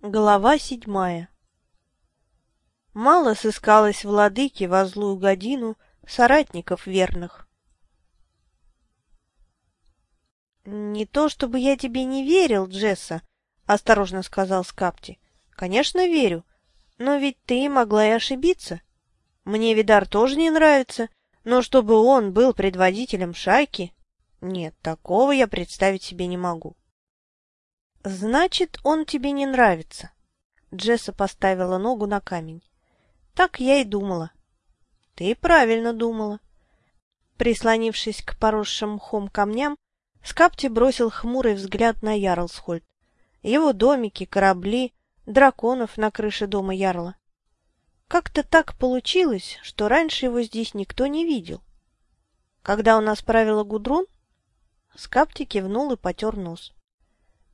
Глава седьмая Мало сыскалось владыки во злую годину соратников верных. «Не то чтобы я тебе не верил, Джесса», — осторожно сказал Скапти. «Конечно, верю, но ведь ты могла и ошибиться. Мне Видар тоже не нравится, но чтобы он был предводителем шайки... Нет, такого я представить себе не могу». «Значит, он тебе не нравится?» Джесса поставила ногу на камень. «Так я и думала». «Ты правильно думала». Прислонившись к поросшим мхом камням, Скапти бросил хмурый взгляд на Ярлсхольд. Его домики, корабли, драконов на крыше дома Ярла. Как-то так получилось, что раньше его здесь никто не видел. Когда у нас правила Гудрун, Скапти кивнул и потер нос.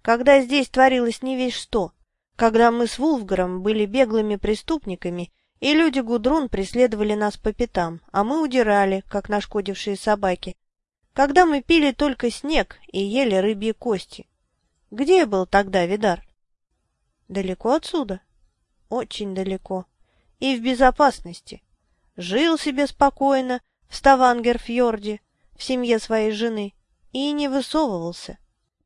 Когда здесь творилось не весь что, когда мы с Вулфгаром были беглыми преступниками, и люди Гудрун преследовали нас по пятам, а мы удирали, как нашкодившие собаки, когда мы пили только снег и ели рыбьи кости. Где был тогда Видар? Далеко отсюда? Очень далеко. И в безопасности. Жил себе спокойно в Ставангерфьорде, в семье своей жены, и не высовывался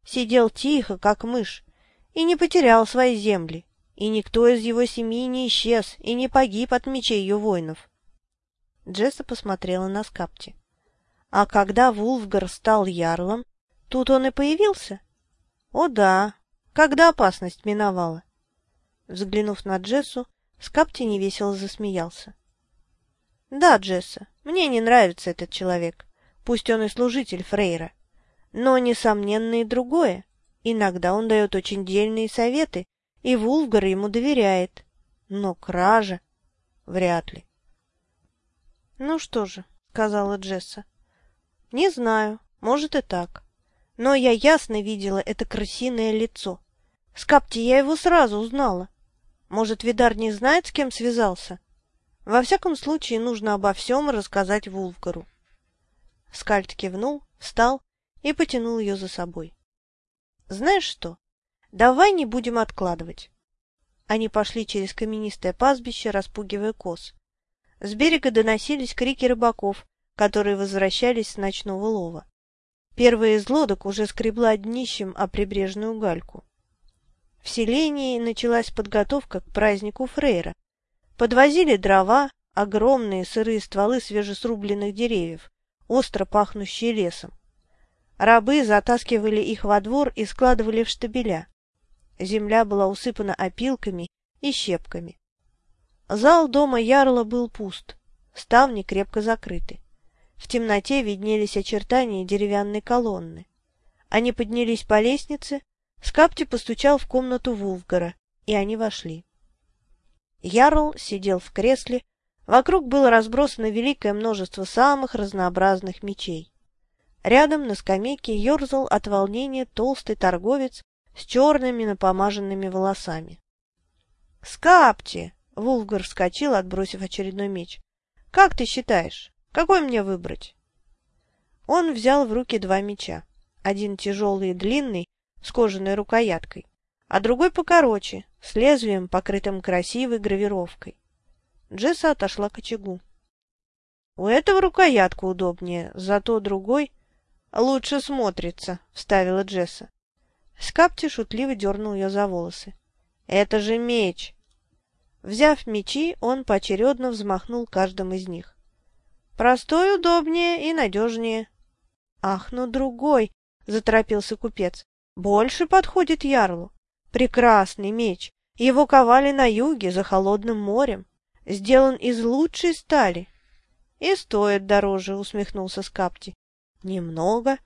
сидел тихо, как мышь, и не потерял свои земли, и никто из его семьи не исчез и не погиб от мечей ее воинов. Джесса посмотрела на Скапти. А когда Вулфгар стал ярлом, тут он и появился? О да, когда опасность миновала. Взглянув на Джессу, Скапти невесело засмеялся. Да, Джесса, мне не нравится этот человек, пусть он и служитель Фрейра. Но, несомненно, и другое. Иногда он дает очень дельные советы, и Вулфгар ему доверяет. Но кража? Вряд ли. — Ну что же, — сказала Джесса. — Не знаю, может и так. Но я ясно видела это крысиное лицо. Скапти я его сразу узнала. Может, Видар не знает, с кем связался? Во всяком случае, нужно обо всем рассказать Вулфгару. Скальд кивнул, встал и потянул ее за собой. «Знаешь что? Давай не будем откладывать». Они пошли через каменистое пастбище, распугивая коз. С берега доносились крики рыбаков, которые возвращались с ночного лова. Первая из лодок уже скребла днищем о прибрежную гальку. В селении началась подготовка к празднику Фрейра. Подвозили дрова, огромные сырые стволы свежесрубленных деревьев, остро пахнущие лесом. Рабы затаскивали их во двор и складывали в штабеля. Земля была усыпана опилками и щепками. Зал дома Ярла был пуст, ставни крепко закрыты. В темноте виднелись очертания деревянной колонны. Они поднялись по лестнице, Скапти постучал в комнату Вулфгара, и они вошли. Ярл сидел в кресле, вокруг было разбросано великое множество самых разнообразных мечей. Рядом на скамейке ерзал от волнения толстый торговец с черными напомаженными волосами. «Скапти!» — Вулфгар вскочил, отбросив очередной меч. «Как ты считаешь, какой мне выбрать?» Он взял в руки два меча. Один тяжелый и длинный, с кожаной рукояткой, а другой покороче, с лезвием, покрытым красивой гравировкой. Джесса отошла к очагу. «У этого рукоятка удобнее, зато другой «Лучше смотрится», — вставила Джесса. Скапти шутливо дернул ее за волосы. «Это же меч!» Взяв мечи, он поочередно взмахнул каждым из них. «Простой удобнее и надежнее». «Ах, ну другой!» — заторопился купец. «Больше подходит ярлу. Прекрасный меч. Его ковали на юге, за холодным морем. Сделан из лучшей стали». «И стоит дороже», — усмехнулся Скапти. Немного?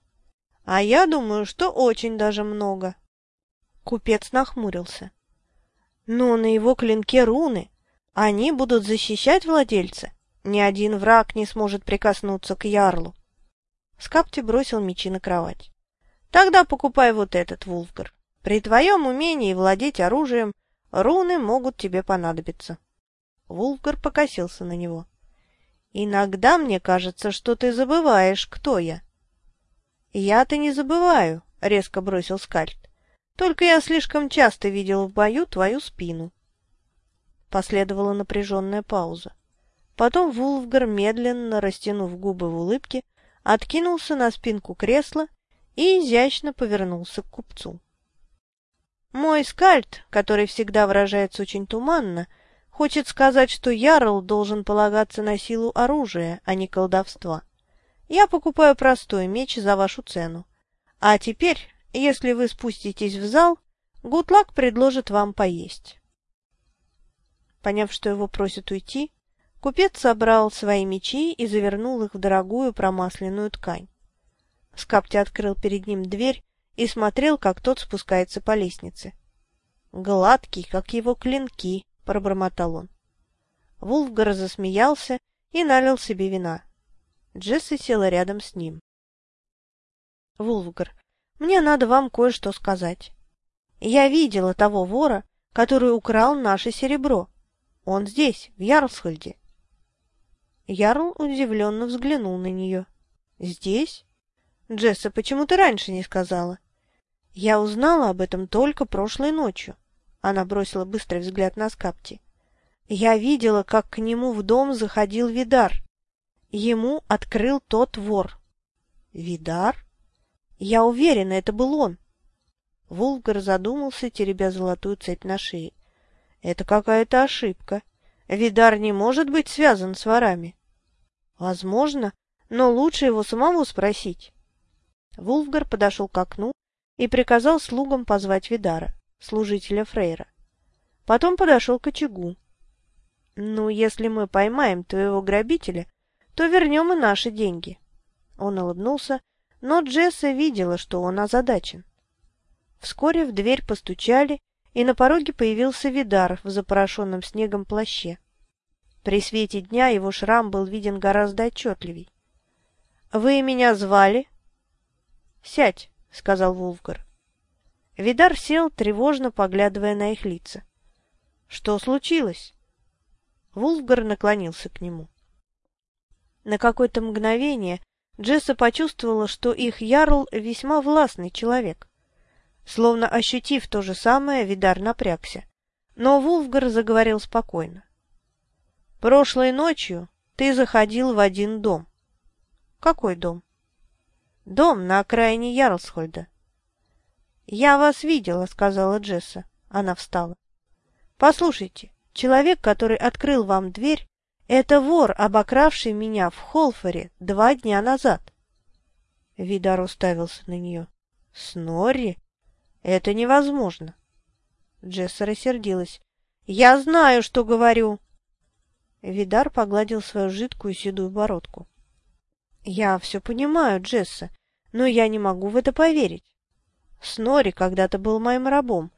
А я думаю, что очень даже много. Купец нахмурился. Но на его клинке руны. Они будут защищать владельца. Ни один враг не сможет прикоснуться к ярлу. Скапти бросил мечи на кровать. Тогда покупай вот этот, Вулфгар. При твоем умении владеть оружием руны могут тебе понадобиться. Вулфгар покосился на него. Иногда мне кажется, что ты забываешь, кто я. Я-то не забываю, резко бросил Скальд. Только я слишком часто видел в бою твою спину. Последовала напряженная пауза. Потом Вулфгар, медленно растянув губы в улыбке, откинулся на спинку кресла и изящно повернулся к купцу. Мой скальд, который всегда выражается очень туманно, хочет сказать, что ярл должен полагаться на силу оружия, а не колдовства. Я покупаю простой меч за вашу цену. А теперь, если вы спуститесь в зал, Гутлак предложит вам поесть. Поняв, что его просят уйти, купец собрал свои мечи и завернул их в дорогую промасленную ткань. Скапти открыл перед ним дверь и смотрел, как тот спускается по лестнице. «Гладкий, как его клинки», — пробормотал он. Вулфгар засмеялся и налил себе вина. Джесси села рядом с ним. «Вулфгар, мне надо вам кое-что сказать. Я видела того вора, который украл наше серебро. Он здесь, в Ярлсхольде». Ярл удивленно взглянул на нее. «Здесь? Джесса, почему ты раньше не сказала?» «Я узнала об этом только прошлой ночью». Она бросила быстрый взгляд на Скапти. «Я видела, как к нему в дом заходил Видар. Ему открыл тот вор». «Видар?» «Я уверена, это был он». Вулгар задумался, теребя золотую цепь на шее. «Это какая-то ошибка. Видар не может быть связан с ворами». «Возможно, но лучше его самому спросить». Вулфгар подошел к окну и приказал слугам позвать Видара, служителя Фрейра. Потом подошел к очагу. «Ну, если мы поймаем твоего грабителя, то вернем и наши деньги». Он улыбнулся, но Джесса видела, что он озадачен. Вскоре в дверь постучали, и на пороге появился Видар в запорошенном снегом плаще. При свете дня его шрам был виден гораздо отчетливей. «Вы меня звали?» «Сядь», — сказал Вулфгар. Видар сел, тревожно поглядывая на их лица. «Что случилось?» Вулфгар наклонился к нему. На какое-то мгновение Джесса почувствовала, что их ярл весьма властный человек. Словно ощутив то же самое, Видар напрягся. Но Вулфгар заговорил спокойно. «Прошлой ночью ты заходил в один дом». «Какой дом?» Дом на окраине Ярлсхольда. «Я вас видела», — сказала Джесса. Она встала. «Послушайте, человек, который открыл вам дверь, это вор, обокравший меня в Холфоре два дня назад». Видар уставился на нее. «Снорри? Это невозможно». Джесса рассердилась. «Я знаю, что говорю!» Видар погладил свою жидкую седую бородку. Я все понимаю, Джесса, но я не могу в это поверить. Снори когда-то был моим рабом,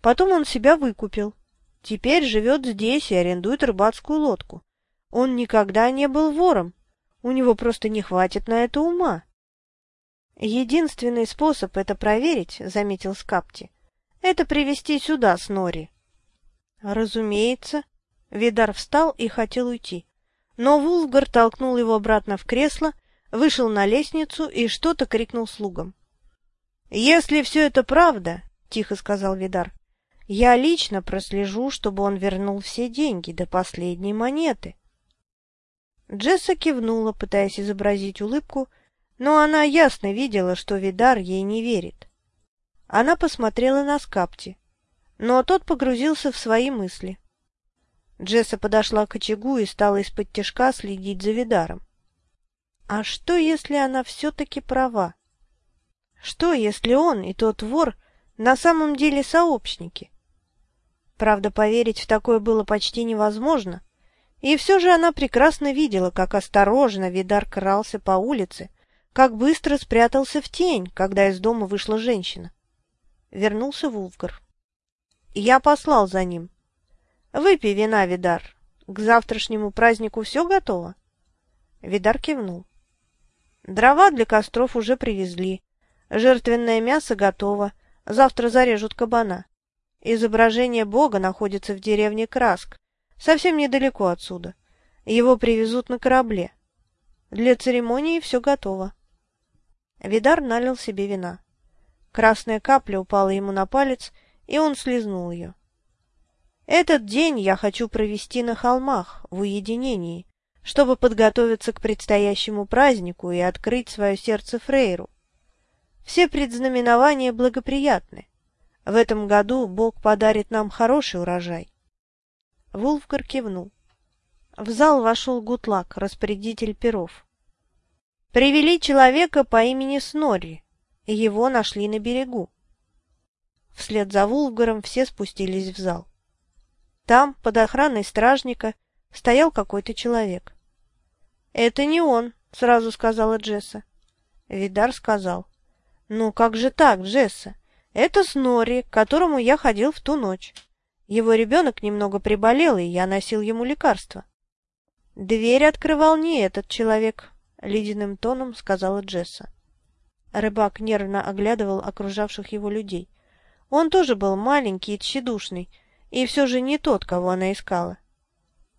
потом он себя выкупил. Теперь живет здесь и арендует рыбацкую лодку. Он никогда не был вором, у него просто не хватит на это ума. Единственный способ это проверить, заметил Скапти, это привести сюда Снори. Разумеется. Видар встал и хотел уйти, но Вулфгар толкнул его обратно в кресло вышел на лестницу и что-то крикнул слугам. «Если все это правда, — тихо сказал Видар, — я лично прослежу, чтобы он вернул все деньги до последней монеты». Джесса кивнула, пытаясь изобразить улыбку, но она ясно видела, что Видар ей не верит. Она посмотрела на Скапти, но тот погрузился в свои мысли. Джесса подошла к очагу и стала из-под тяжка следить за Видаром. А что, если она все-таки права? Что, если он и тот вор на самом деле сообщники? Правда, поверить в такое было почти невозможно. И все же она прекрасно видела, как осторожно Видар крался по улице, как быстро спрятался в тень, когда из дома вышла женщина. Вернулся Вулфгар. Я послал за ним. Выпей вина, Видар. К завтрашнему празднику все готово? Видар кивнул. Дрова для костров уже привезли. Жертвенное мясо готово. Завтра зарежут кабана. Изображение бога находится в деревне Краск, совсем недалеко отсюда. Его привезут на корабле. Для церемонии все готово. Видар налил себе вина. Красная капля упала ему на палец, и он слезнул ее. Этот день я хочу провести на холмах, в уединении, чтобы подготовиться к предстоящему празднику и открыть свое сердце Фрейру. Все предзнаменования благоприятны. В этом году Бог подарит нам хороший урожай. Вулфгар кивнул. В зал вошел Гутлак, распорядитель перов. Привели человека по имени Снорри, его нашли на берегу. Вслед за Вулфгаром все спустились в зал. Там, под охраной стражника, стоял какой-то человек. «Это не он», — сразу сказала Джесса. Видар сказал. «Ну как же так, Джесса? Это Снори, к которому я ходил в ту ночь. Его ребенок немного приболел, и я носил ему лекарства». «Дверь открывал не этот человек», — ледяным тоном сказала Джесса. Рыбак нервно оглядывал окружавших его людей. Он тоже был маленький и тщедушный, и все же не тот, кого она искала.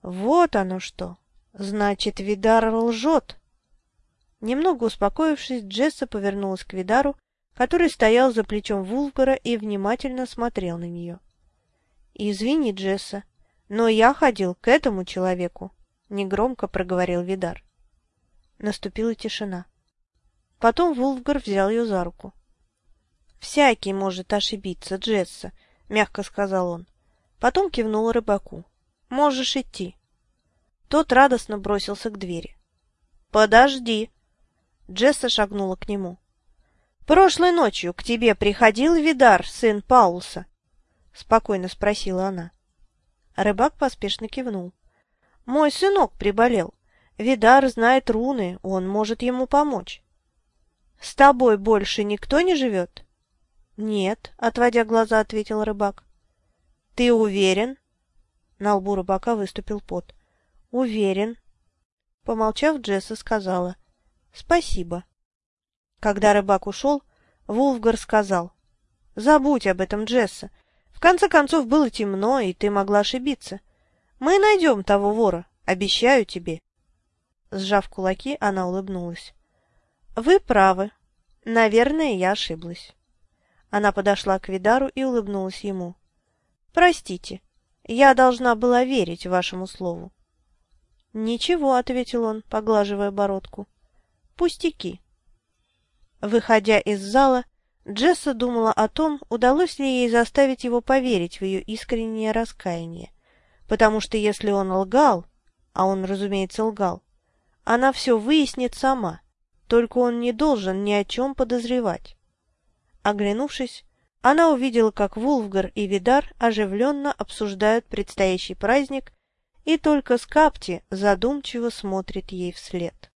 Вот оно что! Значит, Видар лжет! Немного успокоившись, Джесса повернулась к Видару, который стоял за плечом Вулфгара и внимательно смотрел на нее. «Извини, Джесса, но я ходил к этому человеку», — негромко проговорил Видар. Наступила тишина. Потом Вулфгар взял ее за руку. «Всякий может ошибиться, Джесса», — мягко сказал он. Потом кивнул рыбаку. «Можешь идти». Тот радостно бросился к двери. «Подожди!» Джесса шагнула к нему. «Прошлой ночью к тебе приходил Видар, сын Паулса?» Спокойно спросила она. Рыбак поспешно кивнул. «Мой сынок приболел. Видар знает руны, он может ему помочь». «С тобой больше никто не живет?» «Нет», — отводя глаза, ответил рыбак. «Ты уверен?» На лбу рыбака выступил пот. «Уверен». Помолчав, Джесса сказала «Спасибо». Когда рыбак ушел, Вулфгар сказал «Забудь об этом, Джесса. В конце концов, было темно, и ты могла ошибиться. Мы найдем того вора, обещаю тебе». Сжав кулаки, она улыбнулась. «Вы правы. Наверное, я ошиблась». Она подошла к Видару и улыбнулась ему. «Простите, я должна была верить вашему слову». «Ничего», — ответил он, поглаживая бородку. «Пустяки». Выходя из зала, Джесса думала о том, удалось ли ей заставить его поверить в ее искреннее раскаяние, потому что если он лгал, а он, разумеется, лгал, она все выяснит сама, только он не должен ни о чем подозревать. Оглянувшись, она увидела, как Вулфгар и Видар оживленно обсуждают предстоящий праздник, и только Скапти задумчиво смотрит ей вслед.